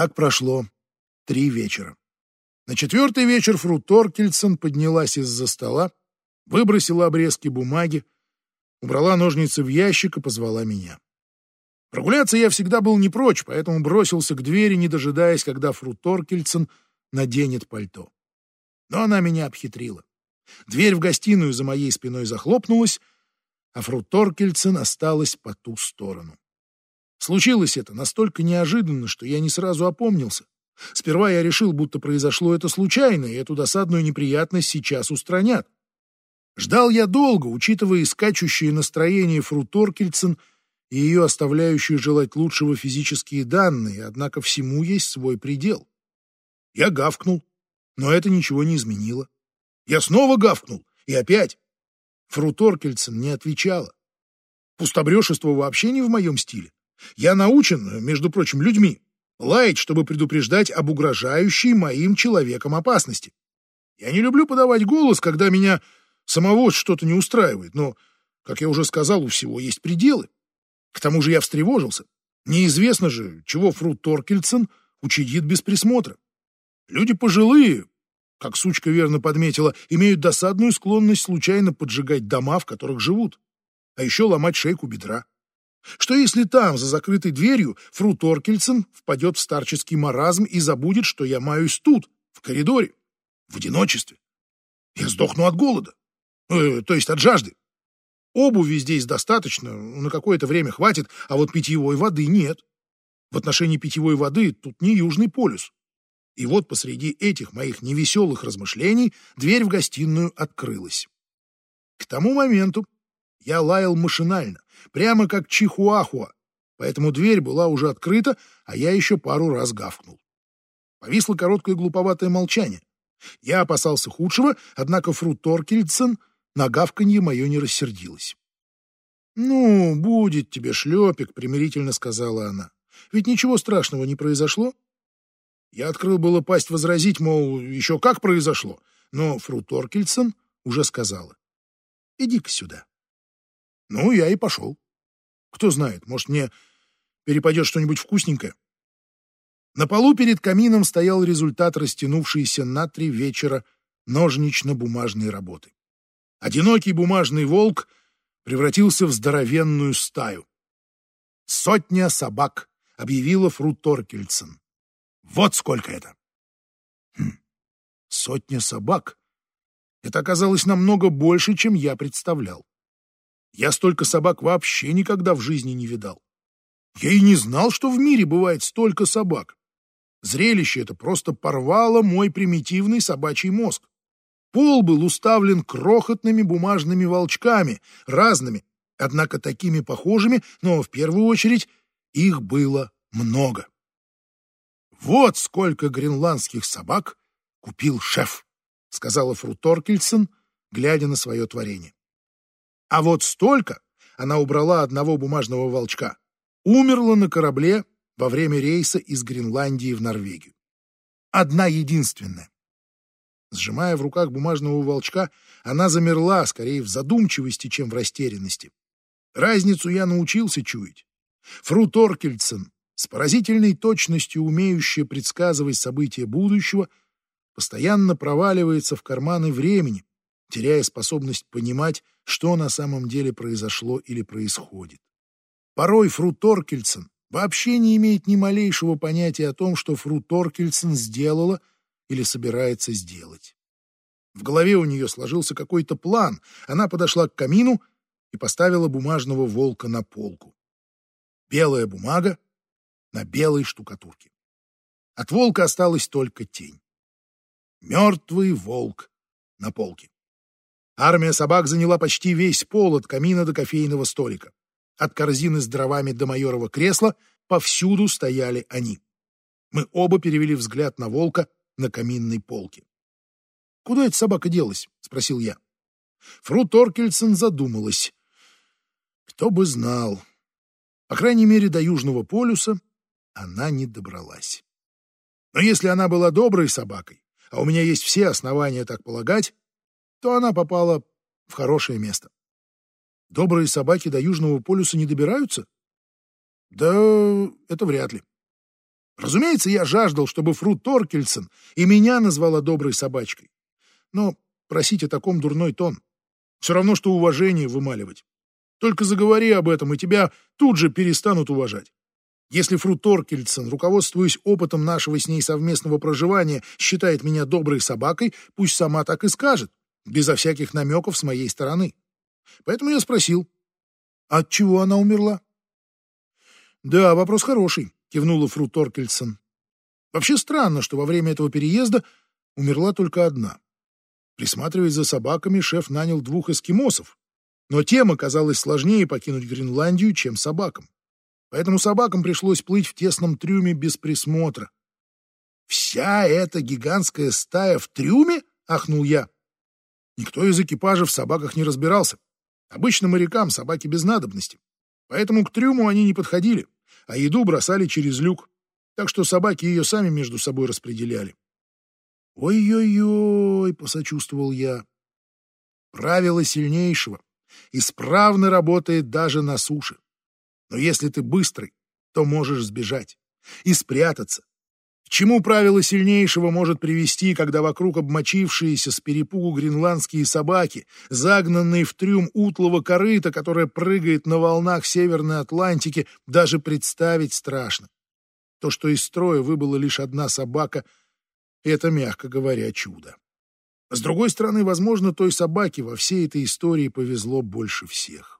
Так прошло три вечера. На четвертый вечер фру Торкельсон поднялась из-за стола, выбросила обрезки бумаги, убрала ножницы в ящик и позвала меня. Прогуляться я всегда был не прочь, поэтому бросился к двери, не дожидаясь, когда фру Торкельсон наденет пальто. Но она меня обхитрила. Дверь в гостиную за моей спиной захлопнулась, а фру Торкельсон осталась по ту сторону. Случилось это настолько неожиданно, что я не сразу опомнился. Сперва я решил, будто произошло это случайно, и эту досадную неприятность сейчас устранят. Ждал я долго, учитывая скачущее настроение Фру Торкельсон и ее оставляющие желать лучшего физические данные, однако всему есть свой предел. Я гавкнул, но это ничего не изменило. Я снова гавкнул, и опять. Фру Торкельсон не отвечала. Пустобрешество вообще не в моем стиле. Я научен, между прочим, людьми, лаять, чтобы предупреждать об угрожающей моим человеком опасности. Я не люблю подавать голос, когда меня самого что-то не устраивает, но, как я уже сказал, у всего есть пределы. К тому же я встревожился. Неизвестно же, чего Фру Торкельсон учредит без присмотра. Люди пожилые, как сучка верно подметила, имеют досадную склонность случайно поджигать дома, в которых живут, а еще ломать шейку бедра. Что если там, за закрытой дверью, фру Торкельсон впадет в старческий маразм и забудет, что я маюсь тут, в коридоре, в одиночестве? Я сдохну от голода, э, то есть от жажды. Обуви здесь достаточно, на какое-то время хватит, а вот питьевой воды нет. В отношении питьевой воды тут не Южный полюс. И вот посреди этих моих невеселых размышлений дверь в гостиную открылась. К тому моменту я лаял машинально, прямо как чихуахуа, поэтому дверь была уже открыта, а я еще пару раз гавкнул. Повисло короткое глуповатое молчание. Я опасался худшего, однако фру Торкельдсен на гавканье мое не рассердилась. «Ну, будет тебе шлепик», — примирительно сказала она. «Ведь ничего страшного не произошло». Я открыл было пасть возразить, мол, еще как произошло, но фру Торкельсон уже сказала. «Иди-ка сюда». Ну, я и пошел. Кто знает, может, мне перепадет что-нибудь вкусненькое. На полу перед камином стоял результат растянувшейся на три вечера ножнично-бумажной работы. Одинокий бумажный волк превратился в здоровенную стаю. «Сотня собак», — объявила Фру Торкельсон. «Вот сколько это!» хм. «Сотня собак» — это оказалось намного больше, чем я представлял. Я столько собак вообще никогда в жизни не видал. Я и не знал, что в мире бывает столько собак. Зрелище это просто порвало мой примитивный собачий мозг. Пол был уставлен крохотными бумажными волчками, разными, однако такими похожими, но в первую очередь их было много. «Вот сколько гренландских собак купил шеф», — сказала Фру Торкельсон, глядя на свое творение. А вот столько она убрала одного бумажного волчка. Умерла на корабле во время рейса из Гренландии в Норвегию. Одна единственная. Сжимая в руках бумажного волчка, она замерла, скорее в задумчивости, чем в растерянности. Разницу я научился чуять. Фру Торкельсон, с поразительной точностью умеющая предсказывать события будущего, постоянно проваливается в карманы времени, теряя способность понимать, что на самом деле произошло или происходит. Порой Фру Торкельсон вообще не имеет ни малейшего понятия о том, что Фру Торкельсон сделала или собирается сделать. В голове у нее сложился какой-то план. Она подошла к камину и поставила бумажного волка на полку. Белая бумага на белой штукатурке. От волка осталась только тень. Мертвый волк на полке. Армия собак заняла почти весь пол от камина до кофейного столика. От корзины с дровами до майорова кресла повсюду стояли они. Мы оба перевели взгляд на волка на каминной полке. «Куда эта собака делась?» — спросил я. Фру Торкельсон задумалась. Кто бы знал. По крайней мере, до Южного полюса она не добралась. Но если она была доброй собакой, а у меня есть все основания так полагать, то она попала в хорошее место. Добрые собаки до Южного полюса не добираются? Да это вряд ли. Разумеется, я жаждал, чтобы Фру Торкельсон и меня назвала доброй собачкой. Но просить о таком дурной тон. Все равно, что уважение вымаливать. Только заговори об этом, и тебя тут же перестанут уважать. Если Фру Торкельсон, руководствуясь опытом нашего с ней совместного проживания, считает меня доброй собакой, пусть сама так и скажет, безо всяких намеков с моей стороны. Поэтому я спросил, от чего она умерла? Да, вопрос хороший, кивнула Фру Торкельсон. Вообще странно, что во время этого переезда умерла только одна. Присматриваясь за собаками, шеф нанял двух эскимосов, но тем оказалось сложнее покинуть Гренландию, чем собакам. Поэтому собакам пришлось плыть в тесном трюме без присмотра. «Вся эта гигантская стая в трюме?» — ахнул я. Никто из экипажа в собаках не разбирался. Обычно морякам собаки без надобности. Поэтому к трюму они не подходили, а еду бросали через люк. Так что собаки ее сами между собой распределяли. «Ой-ой-ой!» — посочувствовал я. «Правило сильнейшего исправно работает даже на суше. Но если ты быстрый, то можешь сбежать и спрятаться. Чему правило сильнейшего может привести, когда вокруг обмочившиеся с перепугу гренландские собаки, загнанные в трюм утлого корыта, которое прыгает на волнах Северной Атлантики, даже представить страшно. То, что из строя выбыла лишь одна собака — это, мягко говоря, чудо. С другой стороны, возможно, той собаке во всей этой истории повезло больше всех.